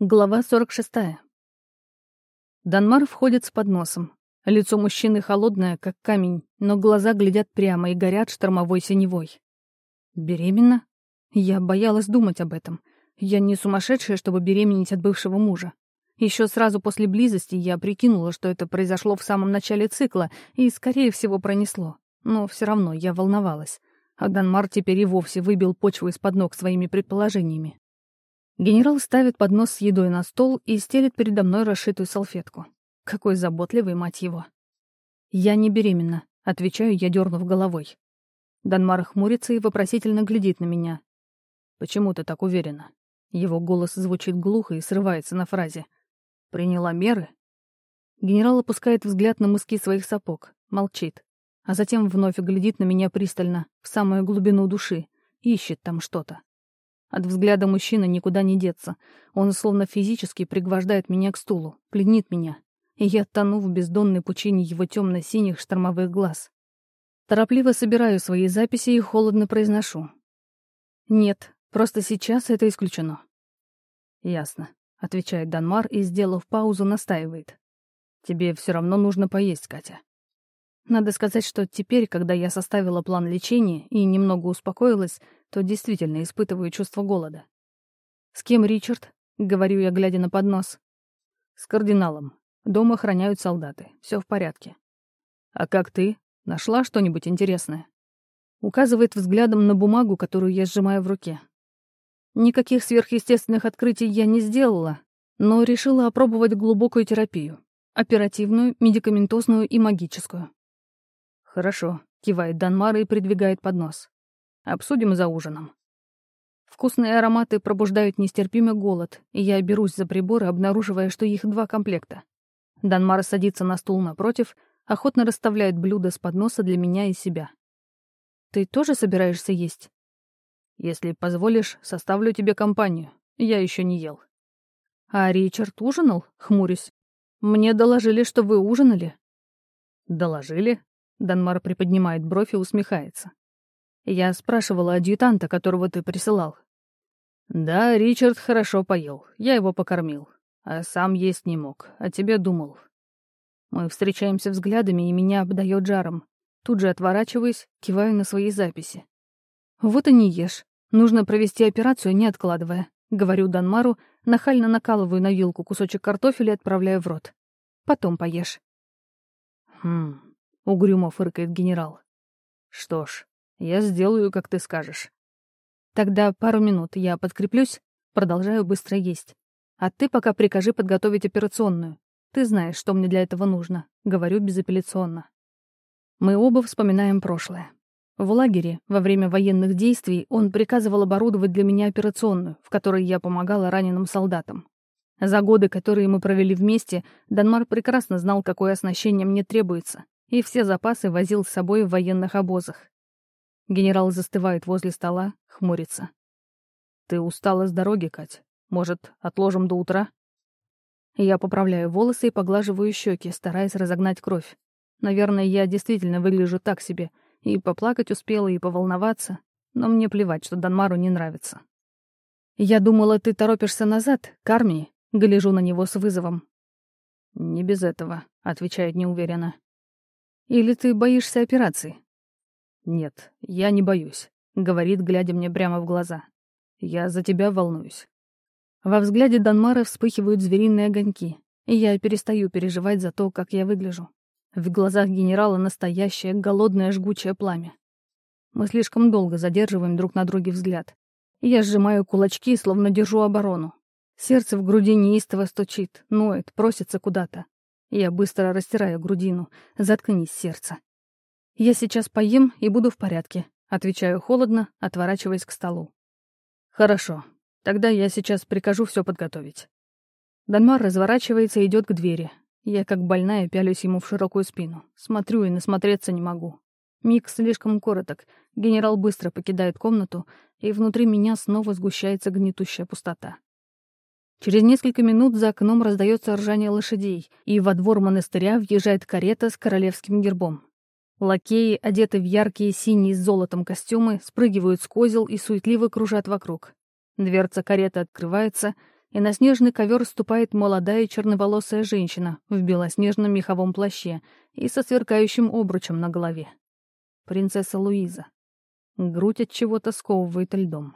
Глава 46. Данмар входит с подносом. Лицо мужчины холодное, как камень, но глаза глядят прямо и горят штормовой синевой. Беременна? Я боялась думать об этом. Я не сумасшедшая, чтобы беременеть от бывшего мужа. Еще сразу после близости я прикинула, что это произошло в самом начале цикла, и, скорее всего, пронесло. Но все равно я волновалась. А Данмар теперь и вовсе выбил почву из-под ног своими предположениями. Генерал ставит поднос с едой на стол и стелит передо мной расшитую салфетку. Какой заботливый, мать его. «Я не беременна», — отвечаю я, дернув головой. Данмар хмурится и вопросительно глядит на меня. «Почему ты так уверена?» Его голос звучит глухо и срывается на фразе. «Приняла меры?» Генерал опускает взгляд на мыски своих сапог, молчит, а затем вновь глядит на меня пристально, в самую глубину души, ищет там что-то. От взгляда мужчины никуда не деться. Он словно физически пригвождает меня к стулу, пленит меня. И я тону в бездонной пучине его темно-синих штормовых глаз. Торопливо собираю свои записи и холодно произношу. «Нет, просто сейчас это исключено». «Ясно», — отвечает Данмар и, сделав паузу, настаивает. «Тебе все равно нужно поесть, Катя». Надо сказать, что теперь, когда я составила план лечения и немного успокоилась, то действительно испытываю чувство голода. «С кем Ричард?» — говорю я, глядя на поднос. «С кардиналом. Дома охраняют солдаты. Все в порядке». «А как ты? Нашла что-нибудь интересное?» Указывает взглядом на бумагу, которую я сжимаю в руке. Никаких сверхъестественных открытий я не сделала, но решила опробовать глубокую терапию. Оперативную, медикаментозную и магическую. «Хорошо», — кивает Данмар и придвигает поднос. «Обсудим за ужином». Вкусные ароматы пробуждают нестерпимый голод, и я берусь за приборы, обнаруживая, что их два комплекта. Данмар садится на стул напротив, охотно расставляет блюда с подноса для меня и себя. «Ты тоже собираешься есть?» «Если позволишь, составлю тебе компанию. Я еще не ел». «А Ричард ужинал?» — хмурюсь. «Мне доложили, что вы ужинали». «Доложили?» Данмар приподнимает бровь и усмехается. «Я спрашивала адъютанта, которого ты присылал». «Да, Ричард хорошо поел. Я его покормил. А сам есть не мог. О тебе думал». Мы встречаемся взглядами, и меня обдает жаром. Тут же отворачиваюсь, киваю на свои записи. «Вот и не ешь. Нужно провести операцию, не откладывая», — говорю Данмару, нахально накалываю на вилку кусочек картофеля и отправляю в рот. «Потом поешь». «Хм, Угрюмо фыркает генерал. Что ж, я сделаю, как ты скажешь. Тогда пару минут я подкреплюсь, продолжаю быстро есть. А ты пока прикажи подготовить операционную. Ты знаешь, что мне для этого нужно. Говорю безапелляционно. Мы оба вспоминаем прошлое. В лагере, во время военных действий, он приказывал оборудовать для меня операционную, в которой я помогала раненым солдатам. За годы, которые мы провели вместе, Данмар прекрасно знал, какое оснащение мне требуется, и все запасы возил с собой в военных обозах. Генерал застывает возле стола, хмурится. «Ты устала с дороги, Кать? Может, отложим до утра?» Я поправляю волосы и поглаживаю щеки, стараясь разогнать кровь. Наверное, я действительно выгляжу так себе. И поплакать успела, и поволноваться. Но мне плевать, что Данмару не нравится. «Я думала, ты торопишься назад, к армии», — гляжу на него с вызовом. «Не без этого», — отвечает неуверенно. Или ты боишься операции?» «Нет, я не боюсь», — говорит, глядя мне прямо в глаза. «Я за тебя волнуюсь». Во взгляде Данмара вспыхивают звериные огоньки, и я перестаю переживать за то, как я выгляжу. В глазах генерала настоящее голодное жгучее пламя. Мы слишком долго задерживаем друг на друге взгляд. Я сжимаю кулачки, словно держу оборону. Сердце в груди неистово стучит, ноет, просится куда-то. Я быстро растираю грудину. Заткнись, сердце. Я сейчас поем и буду в порядке. Отвечаю холодно, отворачиваясь к столу. Хорошо. Тогда я сейчас прикажу все подготовить. Данмар разворачивается и идет к двери. Я, как больная, пялюсь ему в широкую спину. Смотрю и насмотреться не могу. Миг слишком короток. Генерал быстро покидает комнату, и внутри меня снова сгущается гнетущая пустота. Через несколько минут за окном раздается ржание лошадей, и во двор монастыря въезжает карета с королевским гербом. Лакеи, одеты в яркие синие с золотом костюмы, спрыгивают с козел и суетливо кружат вокруг. Дверца кареты открывается, и на снежный ковер ступает молодая черноволосая женщина в белоснежном меховом плаще и со сверкающим обручем на голове. Принцесса Луиза. Грудь от чего-то сковывает льдом.